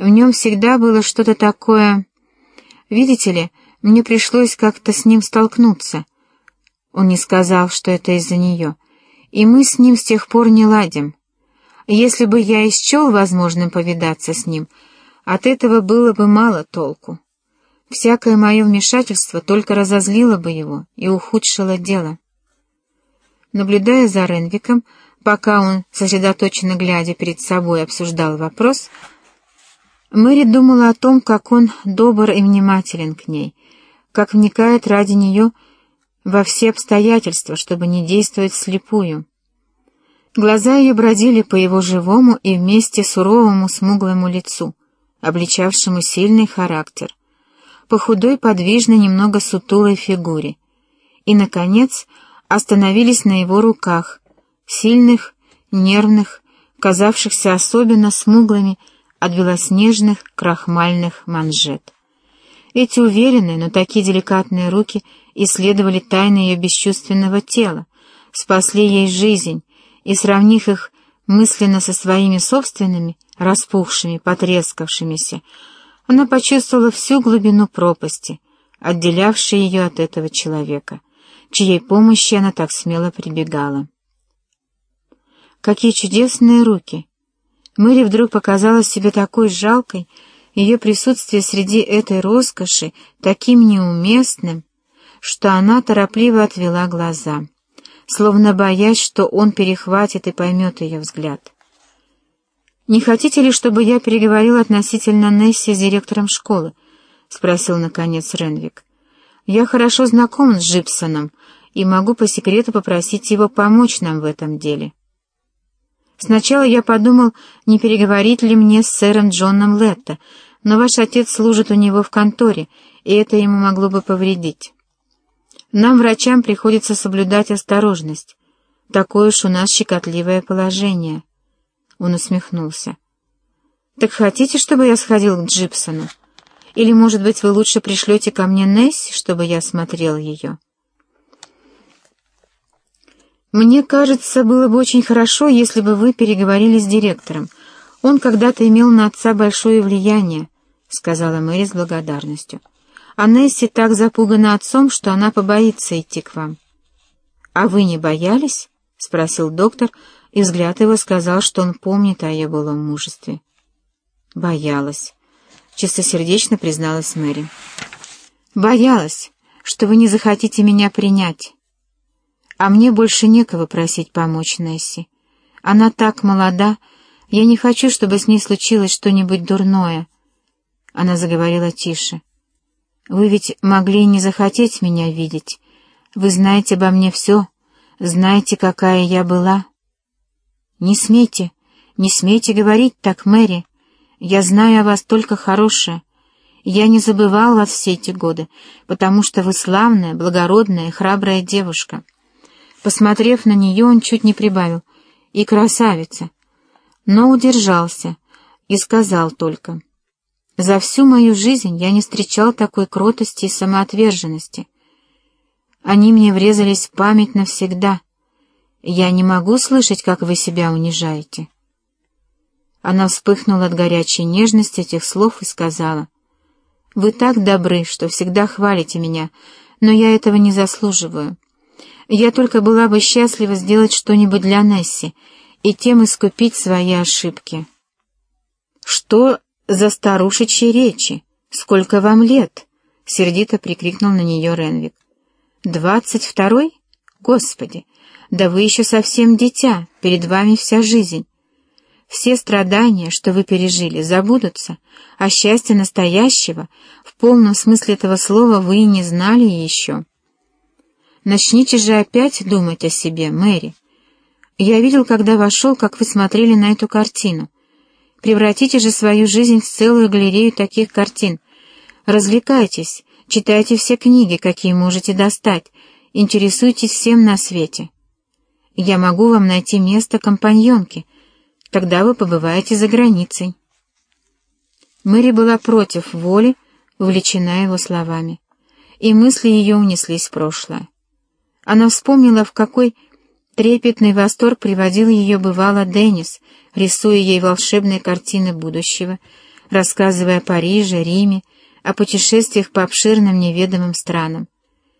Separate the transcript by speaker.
Speaker 1: В нем всегда было что-то такое... Видите ли, мне пришлось как-то с ним столкнуться. Он не сказал, что это из-за нее. И мы с ним с тех пор не ладим. Если бы я исчел возможным повидаться с ним, от этого было бы мало толку. Всякое мое вмешательство только разозлило бы его и ухудшило дело. Наблюдая за Ренвиком, пока он, сосредоточенно глядя перед собой, обсуждал вопрос, Мэри думала о том, как он добр и внимателен к ней, как вникает ради нее во все обстоятельства, чтобы не действовать слепую. Глаза ее бродили по его живому и вместе суровому смуглому лицу, обличавшему сильный характер, по худой, подвижной, немного сутулой фигуре, и, наконец, остановились на его руках, сильных, нервных, казавшихся особенно смуглыми от белоснежных крахмальных манжет. Эти уверенные, но такие деликатные руки исследовали тайны ее бесчувственного тела, спасли ей жизнь, и, сравнив их мысленно со своими собственными, распухшими, потрескавшимися, она почувствовала всю глубину пропасти, отделявшей ее от этого человека, чьей помощи она так смело прибегала. Какие чудесные руки! Мэри вдруг показалась себе такой жалкой, ее присутствие среди этой роскоши таким неуместным, что она торопливо отвела глаза, словно боясь, что он перехватит и поймет ее взгляд. «Не хотите ли, чтобы я переговорил относительно Несси с директором школы?» — спросил, наконец, Ренвик. «Я хорошо знаком с Джипсоном и могу по секрету попросить его помочь нам в этом деле». Сначала я подумал, не переговорить ли мне с сэром Джоном Летто, но ваш отец служит у него в конторе, и это ему могло бы повредить. Нам, врачам, приходится соблюдать осторожность. Такое уж у нас щекотливое положение. Он усмехнулся. «Так хотите, чтобы я сходил к Джипсону? Или, может быть, вы лучше пришлете ко мне Несси, чтобы я смотрел ее?» «Мне кажется, было бы очень хорошо, если бы вы переговорили с директором. Он когда-то имел на отца большое влияние», — сказала Мэри с благодарностью. «А Несси так запугана отцом, что она побоится идти к вам». «А вы не боялись?» — спросил доктор, и взгляд его сказал, что он помнит о ее былом мужестве. «Боялась», — чистосердечно призналась Мэри. «Боялась, что вы не захотите меня принять». А мне больше некого просить помочь Несси. Она так молода, я не хочу, чтобы с ней случилось что-нибудь дурное. Она заговорила тише. Вы ведь могли не захотеть меня видеть. Вы знаете обо мне все, знаете, какая я была. Не смейте, не смейте говорить так, Мэри. Я знаю о вас только хорошее. Я не забывал вас все эти годы, потому что вы славная, благородная, храбрая девушка. Посмотрев на нее, он чуть не прибавил. «И красавица!» Но удержался и сказал только. «За всю мою жизнь я не встречал такой кротости и самоотверженности. Они мне врезались в память навсегда. Я не могу слышать, как вы себя унижаете». Она вспыхнула от горячей нежности этих слов и сказала, «Вы так добры, что всегда хвалите меня, но я этого не заслуживаю. Я только была бы счастлива сделать что-нибудь для Несси и тем искупить свои ошибки. «Что за старушечьи речи? Сколько вам лет?» — сердито прикрикнул на нее Ренвик. «Двадцать второй? Господи! Да вы еще совсем дитя, перед вами вся жизнь. Все страдания, что вы пережили, забудутся, а счастье настоящего, в полном смысле этого слова, вы и не знали еще». Начните же опять думать о себе, Мэри. Я видел, когда вошел, как вы смотрели на эту картину. Превратите же свою жизнь в целую галерею таких картин. Развлекайтесь, читайте все книги, какие можете достать, интересуйтесь всем на свете. Я могу вам найти место компаньонки, тогда вы побываете за границей. Мэри была против воли, увлечена его словами, и мысли ее унеслись в прошлое. Она вспомнила, в какой трепетный восторг приводил ее бывало Деннис, рисуя ей волшебные картины будущего, рассказывая о Париже, Риме, о путешествиях по обширным неведомым странам.